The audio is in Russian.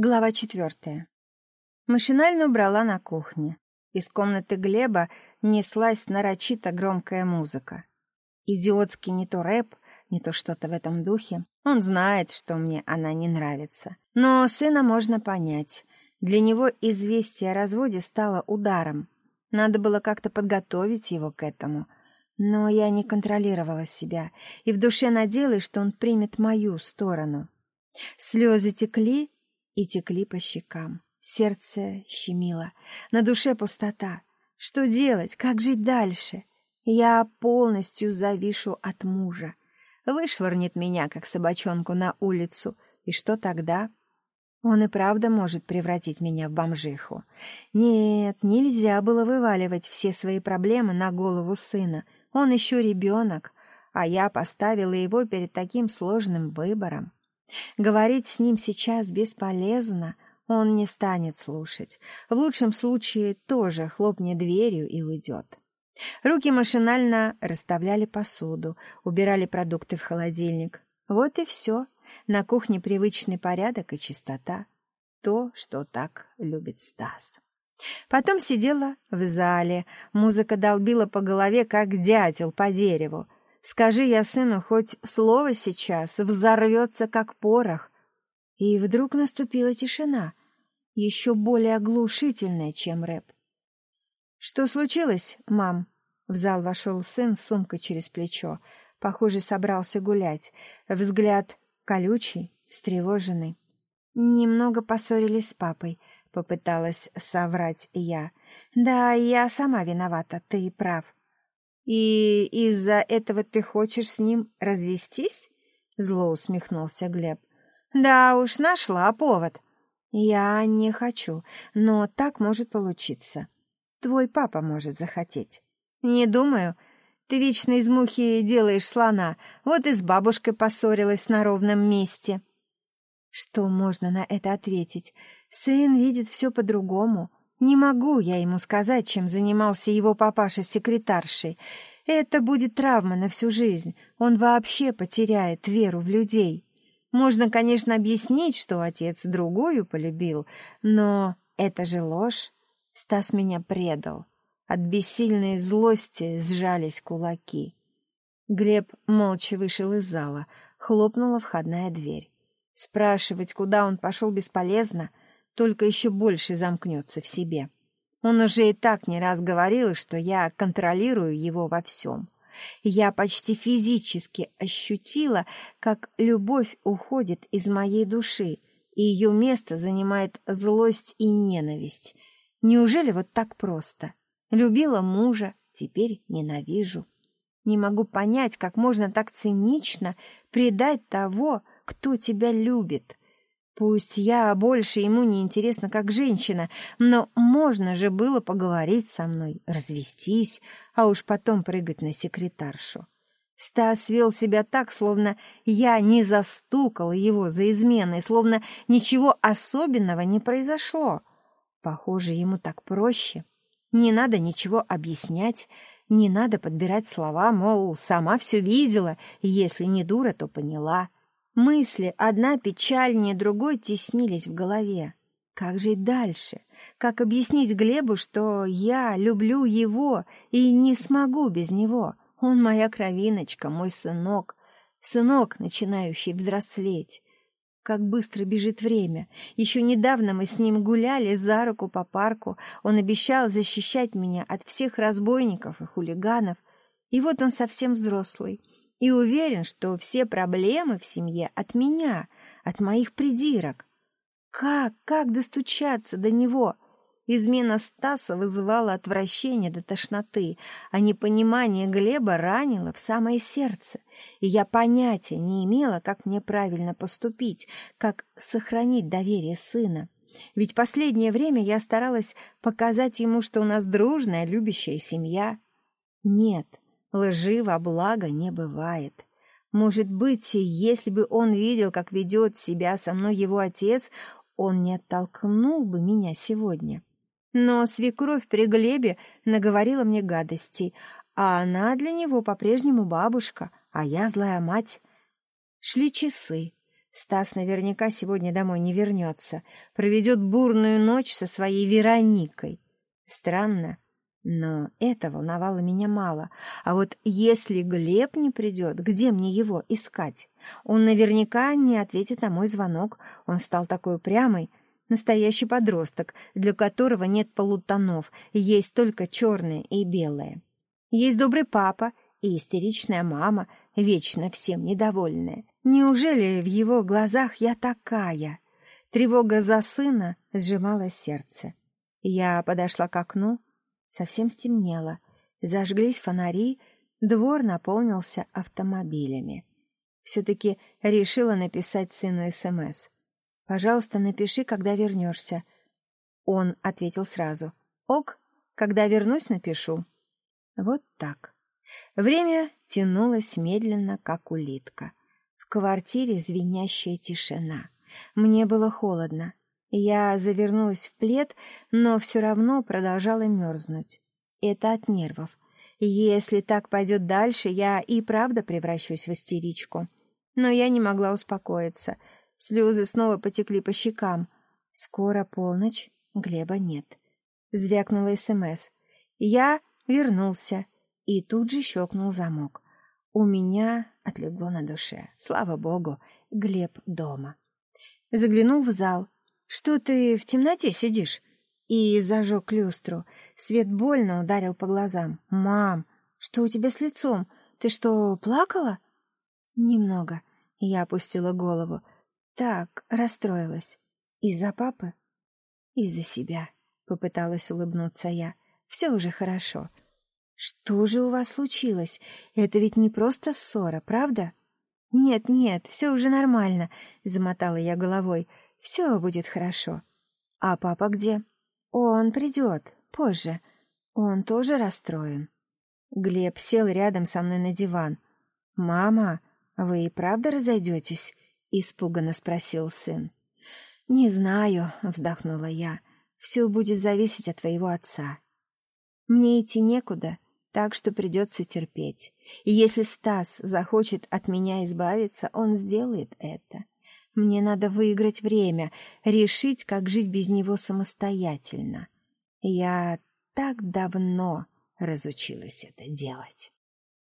Глава четвертая. Машинально убрала на кухне. Из комнаты Глеба неслась нарочито громкая музыка. Идиотский не то рэп, не то что-то в этом духе. Он знает, что мне она не нравится. Но сына можно понять. Для него известие о разводе стало ударом. Надо было как-то подготовить его к этому. Но я не контролировала себя и в душе надеялась, что он примет мою сторону. Слезы текли, и текли по щекам. Сердце щемило, на душе пустота. Что делать, как жить дальше? Я полностью завишу от мужа. Вышвырнет меня, как собачонку, на улицу. И что тогда? Он и правда может превратить меня в бомжиху. Нет, нельзя было вываливать все свои проблемы на голову сына. Он еще ребенок, а я поставила его перед таким сложным выбором. Говорить с ним сейчас бесполезно, он не станет слушать. В лучшем случае тоже хлопнет дверью и уйдет. Руки машинально расставляли посуду, убирали продукты в холодильник. Вот и все. На кухне привычный порядок и чистота. То, что так любит Стас. Потом сидела в зале. Музыка долбила по голове, как дятел по дереву. Скажи я сыну хоть слово сейчас, взорвется, как порох. И вдруг наступила тишина, еще более оглушительная, чем рэп. «Что случилось, мам?» В зал вошел сын с сумкой через плечо. Похоже, собрался гулять. Взгляд колючий, встревоженный. Немного поссорились с папой, попыталась соврать я. Да, я сама виновата, ты прав. «И из-за этого ты хочешь с ним развестись?» Зло усмехнулся Глеб. «Да уж, нашла повод». «Я не хочу, но так может получиться. Твой папа может захотеть». «Не думаю. Ты вечно из мухи делаешь слона, вот и с бабушкой поссорилась на ровном месте». Что можно на это ответить? Сын видит все по-другому. Не могу я ему сказать, чем занимался его папаша с секретаршей. Это будет травма на всю жизнь. Он вообще потеряет веру в людей. Можно, конечно, объяснить, что отец другую полюбил, но это же ложь. Стас меня предал. От бессильной злости сжались кулаки. Глеб молча вышел из зала. Хлопнула входная дверь. Спрашивать, куда он пошел, бесполезно — только еще больше замкнется в себе. Он уже и так не раз говорил, что я контролирую его во всем. Я почти физически ощутила, как любовь уходит из моей души, и ее место занимает злость и ненависть. Неужели вот так просто? Любила мужа, теперь ненавижу. Не могу понять, как можно так цинично предать того, кто тебя любит. Пусть я больше ему не интересна как женщина, но можно же было поговорить со мной, развестись, а уж потом прыгать на секретаршу. Стас вел себя так, словно я не застукала его за изменой, словно ничего особенного не произошло. Похоже, ему так проще. Не надо ничего объяснять, не надо подбирать слова, мол, сама все видела, если не дура, то поняла. Мысли, одна печальнее другой, теснились в голове. Как жить дальше? Как объяснить Глебу, что я люблю его и не смогу без него? Он моя кровиночка, мой сынок. Сынок, начинающий взрослеть. Как быстро бежит время. Еще недавно мы с ним гуляли за руку по парку. Он обещал защищать меня от всех разбойников и хулиганов. И вот он совсем взрослый и уверен, что все проблемы в семье от меня, от моих придирок. Как, как достучаться до него? Измена Стаса вызывала отвращение до тошноты, а непонимание Глеба ранило в самое сердце, и я понятия не имела, как мне правильно поступить, как сохранить доверие сына. Ведь последнее время я старалась показать ему, что у нас дружная, любящая семья. Нет, Лжи во благо не бывает. Может быть, если бы он видел, как ведет себя со мной его отец, он не оттолкнул бы меня сегодня. Но свекровь при Глебе наговорила мне гадостей, а она для него по-прежнему бабушка, а я злая мать. Шли часы. Стас наверняка сегодня домой не вернется, проведет бурную ночь со своей Вероникой. Странно, но это волновало меня мало. А вот если Глеб не придет, где мне его искать? Он наверняка не ответит на мой звонок. Он стал такой упрямый. Настоящий подросток, для которого нет полутонов, есть только черное и белое. Есть добрый папа и истеричная мама, вечно всем недовольная. Неужели в его глазах я такая? Тревога за сына сжимала сердце. Я подошла к окну, совсем стемнело. Зажглись фонари, двор наполнился автомобилями. Все-таки решила написать сыну СМС. «Пожалуйста, напиши, когда вернешься». Он ответил сразу. «Ок, когда вернусь, напишу». Вот так. Время тянулось медленно, как улитка. В квартире звенящая тишина. Мне было холодно. Я завернулась в плед, но все равно продолжала мерзнуть. Это от нервов. Если так пойдет дальше, я и правда превращусь в истеричку. Но я не могла успокоиться. Слезы снова потекли по щекам. Скоро полночь, Глеба нет. Звякнула СМС. Я вернулся и тут же щелкнул замок. У меня отлегло на душе. Слава богу, Глеб дома. Заглянул в зал. «Что ты в темноте сидишь?» И зажег люстру. Свет больно ударил по глазам. «Мам, что у тебя с лицом? Ты что, плакала?» «Немного». Я опустила голову. «Так, расстроилась. Из-за папы?» «Из-за себя», — попыталась улыбнуться я. «Все уже хорошо». «Что же у вас случилось? Это ведь не просто ссора, правда?» «Нет, нет, все уже нормально», — замотала я головой. «Все будет хорошо». «А папа где?» «Он придет, позже. Он тоже расстроен». Глеб сел рядом со мной на диван. «Мама, вы и правда разойдетесь?» — испуганно спросил сын. «Не знаю», — вздохнула я. «Все будет зависеть от твоего отца. Мне идти некуда, так что придется терпеть. И если Стас захочет от меня избавиться, он сделает это. Мне надо выиграть время, решить, как жить без него самостоятельно. Я так давно разучилась это делать.